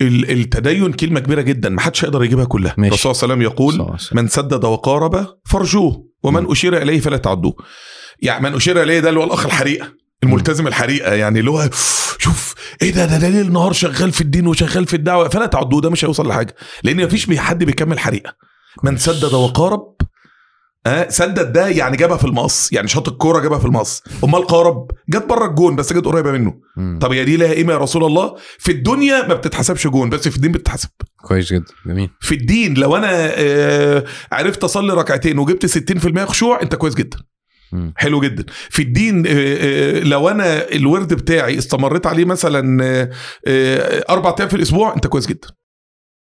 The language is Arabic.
ال- التدين كلمة كبيرة جدا ما حدش يقدر يجيبها كلها. الرسول صلى الله عليه وسلم يقول وسلم. من سدد وقارب فرجوه ومن مم. أشير إليه فلا تعدوه يعني من أشير إليه ده اللي هو الأخ الحريقه الملتزم الحريقة يعني اللي هو شوف إيه ده ده ليل نهار شغال في الدين وشغال في الدعوة فلا تعدوه ده مش هيوصل لحاجة لأن مفيش حد بيكمل حريقة من سدد وقارب آه سدد ده يعني جابها في المقص. يعني شاط الكورة جابها في المقص. أمال قارب جت بره الجون بس جت قريبة منه. مم. طب هي دي لها قيمة يا رسول الله؟ في الدنيا ما بتتحسبش جون بس في الدين بتتحسب. كويس جدا. جميل. في الدين لو أنا آه، عرفت أصلي ركعتين وجبت 60% خشوع أنت كويس جدا. مم. حلو جدا. في الدين آه، آه، لو أنا الورد بتاعي استمريت عليه مثلا آه، آه، أربع أيام في الأسبوع أنت كويس جدا.